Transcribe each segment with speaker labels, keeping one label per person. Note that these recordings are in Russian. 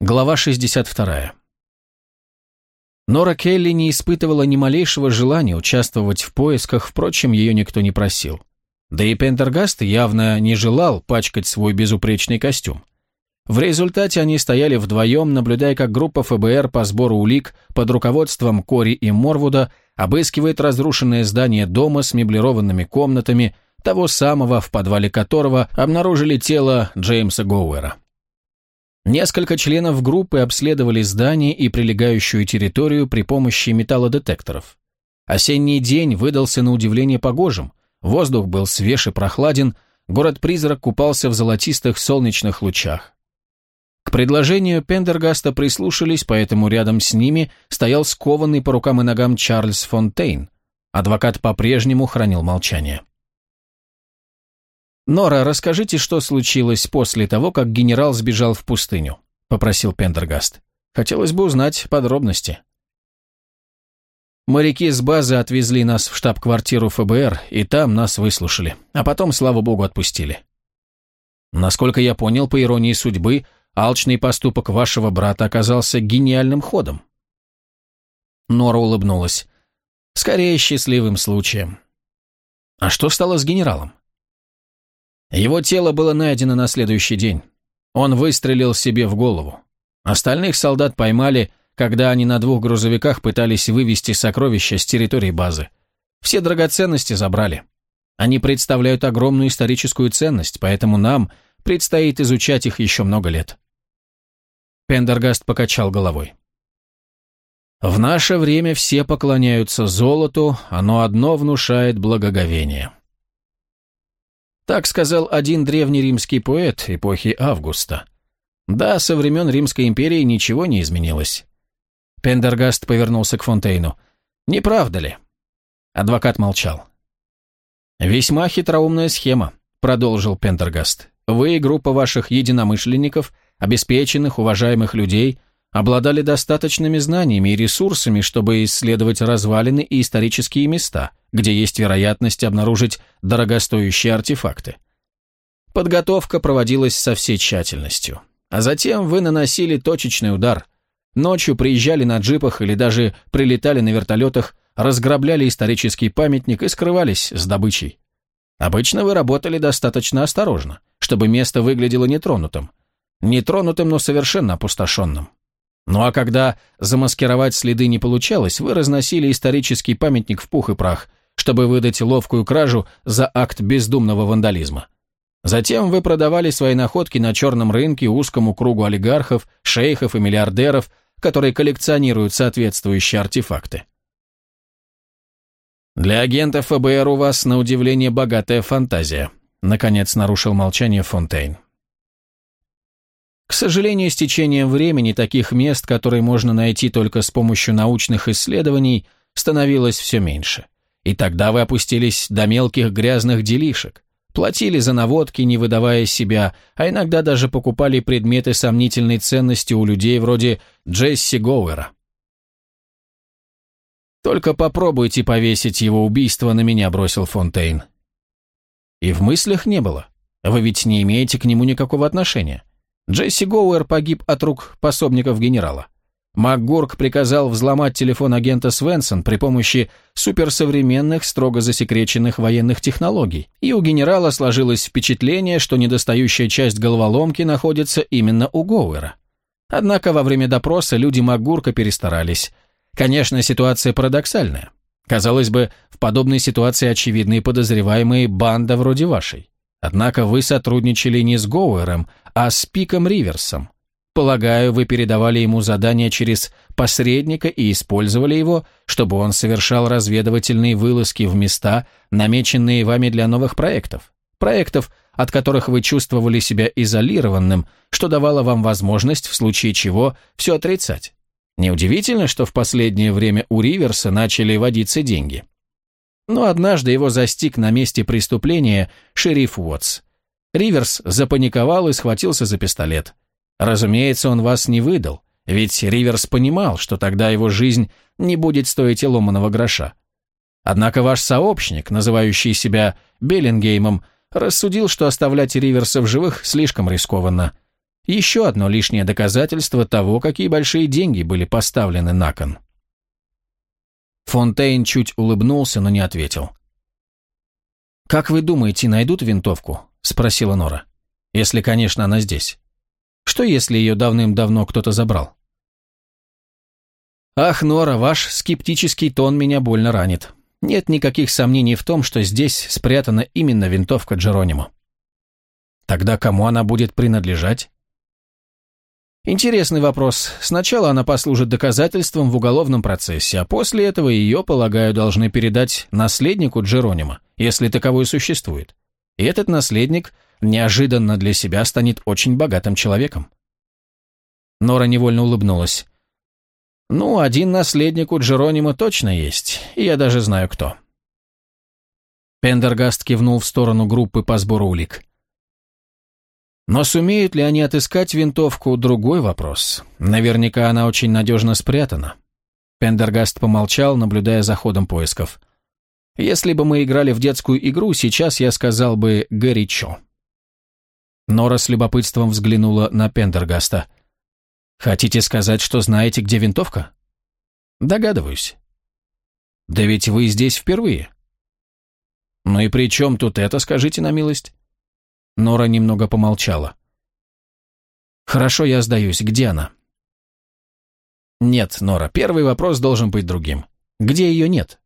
Speaker 1: Глава 62. Нора Келли не испытывала ни малейшего желания участвовать в поисках, впрочем, ее никто не просил. Да и Пендергаст явно не желал пачкать свой безупречный костюм. В результате они стояли вдвоем, наблюдая, как группа ФБР по сбору улик под руководством Кори и Морвуда обыскивает разрушенное здание дома с меблированными комнатами, того самого, в подвале которого обнаружили тело Джеймса Гоуэра. Несколько членов группы обследовали здание и прилегающую территорию при помощи металлодетекторов. Осенний день выдался на удивление погожим, воздух был свеж и прохладен, город-призрак купался в золотистых солнечных лучах. К предложению Пендергаста прислушались, поэтому рядом с ними стоял скованный по рукам и ногам Чарльз Фонтейн. Адвокат по-прежнему хранил молчание. «Нора, расскажите, что случилось после того, как генерал сбежал в пустыню», — попросил Пендергаст. «Хотелось бы узнать подробности». Моряки с базы отвезли нас в штаб-квартиру ФБР, и там нас выслушали, а потом, слава богу, отпустили. Насколько я понял, по иронии судьбы, алчный поступок вашего брата оказался гениальным ходом. Нора улыбнулась. Скорее, счастливым случаем. А что стало с генералом? Его тело было найдено на следующий день. Он выстрелил себе в голову. Остальных солдат поймали, когда они на двух грузовиках пытались вывести сокровища с территории базы. Все драгоценности забрали. Они представляют огромную историческую ценность, поэтому нам предстоит изучать их еще много лет. Пендергаст покачал головой. В наше время все поклоняются золоту, оно одно внушает благоговение. Так сказал один древний римский поэт эпохи Августа. Да, со времен Римской империи ничего не изменилось. Пендергаст повернулся к Фонтейну. «Не правда ли?» Адвокат молчал. «Весьма хитроумная схема», — продолжил Пендергаст. «Вы и группа ваших единомышленников, обеспеченных, уважаемых людей, обладали достаточными знаниями и ресурсами, чтобы исследовать развалины и исторические места, где есть вероятность обнаружить дорогостоящие артефакты. Подготовка проводилась со всей тщательностью. А затем вы наносили точечный удар. Ночью приезжали на джипах или даже прилетали на вертолетах, разграбляли исторический памятник и скрывались с добычей. Обычно вы работали достаточно осторожно, чтобы место выглядело нетронутым. Нетронутым, но совершенно опустошенным. Ну а когда замаскировать следы не получалось, вы разносили исторический памятник в пух и прах, чтобы выдать ловкую кражу за акт бездумного вандализма. Затем вы продавали свои находки на черном рынке узкому кругу олигархов, шейхов и миллиардеров, которые коллекционируют соответствующие артефакты. «Для агента ФБР у вас, на удивление, богатая фантазия», наконец нарушил молчание Фонтейн. К сожалению, с течением времени таких мест, которые можно найти только с помощью научных исследований, становилось все меньше. И тогда вы опустились до мелких грязных делишек, платили за наводки, не выдавая себя, а иногда даже покупали предметы сомнительной ценности у людей вроде Джесси Гоуэра. «Только попробуйте повесить его убийство на меня», — бросил Фонтейн. «И в мыслях не было. Вы ведь не имеете к нему никакого отношения. Джесси Гоуэр погиб от рук пособников генерала. МакГурк приказал взломать телефон агента Свенсон при помощи суперсовременных, строго засекреченных военных технологий, и у генерала сложилось впечатление, что недостающая часть головоломки находится именно у Гоуэра. Однако во время допроса люди МакГурка перестарались. Конечно, ситуация парадоксальная. Казалось бы, в подобной ситуации очевидные подозреваемые банда вроде вашей. Однако вы сотрудничали не с Гоуэром, а с Пиком Риверсом. Полагаю, вы передавали ему задание через посредника и использовали его, чтобы он совершал разведывательные вылазки в места, намеченные вами для новых проектов. Проектов, от которых вы чувствовали себя изолированным, что давало вам возможность, в случае чего, все отрицать. Неудивительно, что в последнее время у Риверса начали водиться деньги. Но однажды его застиг на месте преступления шериф Уотс. Риверс запаниковал и схватился за пистолет. Разумеется, он вас не выдал, ведь Риверс понимал, что тогда его жизнь не будет стоить и ломаного гроша. Однако ваш сообщник, называющий себя Беллингеймом, рассудил, что оставлять Риверса в живых слишком рискованно. Еще одно лишнее доказательство того, какие большие деньги были поставлены на кон. Фонтейн чуть улыбнулся, но не ответил. «Как вы думаете, найдут винтовку?» – спросила Нора. «Если, конечно, она здесь. Что, если ее давным-давно кто-то забрал?» «Ах, Нора, ваш скептический тон меня больно ранит. Нет никаких сомнений в том, что здесь спрятана именно винтовка Джеронимо. Тогда кому она будет принадлежать?» Интересный вопрос. Сначала она послужит доказательством в уголовном процессе, а после этого ее, полагаю, должны передать наследнику Джеронима, если таковой существует. И этот наследник неожиданно для себя станет очень богатым человеком. Нора невольно улыбнулась. «Ну, один наследник у Джеронима точно есть, и я даже знаю кто». Пендергаст кивнул в сторону группы по сбору улик. Но сумеют ли они отыскать винтовку – другой вопрос. Наверняка она очень надежно спрятана. Пендергаст помолчал, наблюдая за ходом поисков. Если бы мы играли в детскую игру, сейчас я сказал бы «горячо». Нора с любопытством взглянула на Пендергаста. «Хотите сказать, что знаете, где винтовка?» «Догадываюсь». «Да ведь вы здесь впервые». «Ну и при чем тут это, скажите на милость?» Нора немного помолчала. «Хорошо, я сдаюсь. Где она?» «Нет, Нора, первый вопрос должен быть другим. Где ее нет?»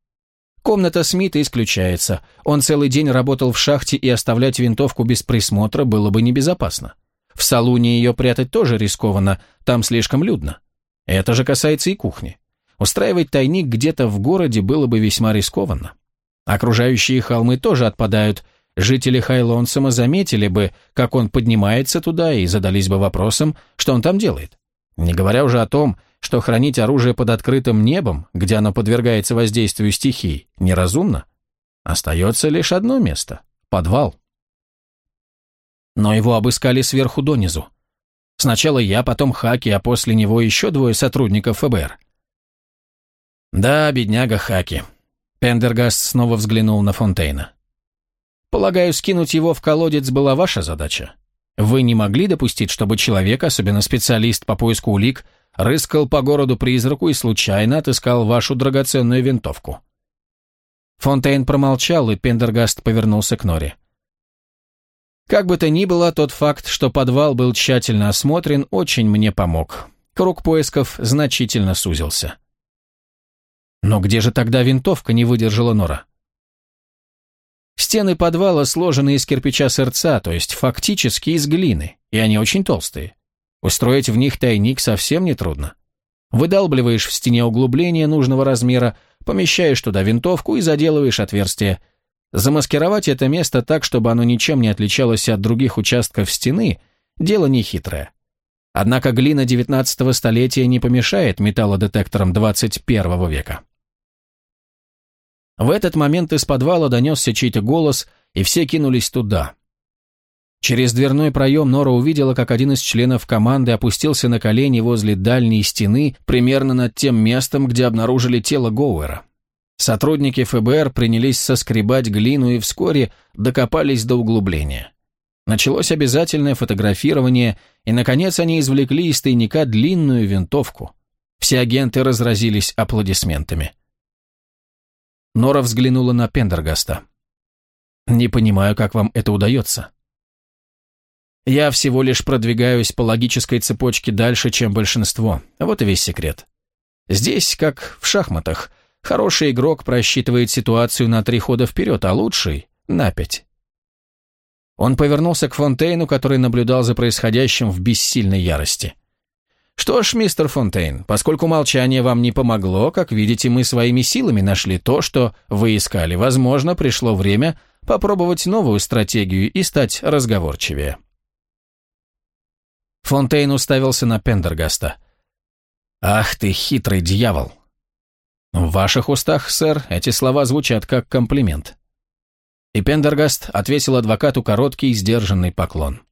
Speaker 1: Комната Смита исключается. Он целый день работал в шахте, и оставлять винтовку без присмотра было бы небезопасно. В салуне ее прятать тоже рискованно, там слишком людно. Это же касается и кухни. Устраивать тайник где-то в городе было бы весьма рискованно. Окружающие холмы тоже отпадают, жители Хайлонсома заметили бы, как он поднимается туда и задались бы вопросом, что он там делает. Не говоря уже о том, что хранить оружие под открытым небом, где оно подвергается воздействию стихий, неразумно. Остается лишь одно место – подвал. Но его обыскали сверху донизу. Сначала я, потом Хаки, а после него еще двое сотрудников ФБР. Да, бедняга Хаки. Пендергаст снова взглянул на Фонтейна. Полагаю, скинуть его в колодец была ваша задача. Вы не могли допустить, чтобы человек, особенно специалист по поиску улик, рыскал по городу-призраку и случайно отыскал вашу драгоценную винтовку. Фонтейн промолчал, и Пендергаст повернулся к Норе. Как бы то ни было, тот факт, что подвал был тщательно осмотрен, очень мне помог. Круг поисков значительно сузился. «Но где же тогда винтовка?» – не выдержала Нора. Стены подвала сложены из кирпича сырца, то есть фактически из глины, и они очень толстые. Устроить в них тайник совсем нетрудно. Выдалбливаешь в стене углубление нужного размера, помещаешь туда винтовку и заделываешь отверстие. Замаскировать это место так, чтобы оно ничем не отличалось от других участков стены, дело нехитрое. Однако глина 19 столетия не помешает металлодетекторам 21 века. В этот момент из подвала донесся чей-то голос, и все кинулись туда. Через дверной проем Нора увидела, как один из членов команды опустился на колени возле дальней стены, примерно над тем местом, где обнаружили тело Гоуэра. Сотрудники ФБР принялись соскребать глину и вскоре докопались до углубления. Началось обязательное фотографирование, и, наконец, они извлекли из тайника длинную винтовку. Все агенты разразились аплодисментами. Нора взглянула на Пендергаста. «Не понимаю, как вам это удается». «Я всего лишь продвигаюсь по логической цепочке дальше, чем большинство. Вот и весь секрет. Здесь, как в шахматах, хороший игрок просчитывает ситуацию на три хода вперед, а лучший — на пять». Он повернулся к Фонтейну, который наблюдал за происходящим в бессильной ярости. Что ж, мистер Фонтейн, поскольку молчание вам не помогло, как видите, мы своими силами нашли то, что вы искали. Возможно, пришло время попробовать новую стратегию и стать разговорчивее. Фонтейн уставился на Пендергаста. «Ах ты, хитрый дьявол!» «В ваших устах, сэр, эти слова звучат как комплимент». И Пендергаст отвесил адвокату короткий, сдержанный поклон.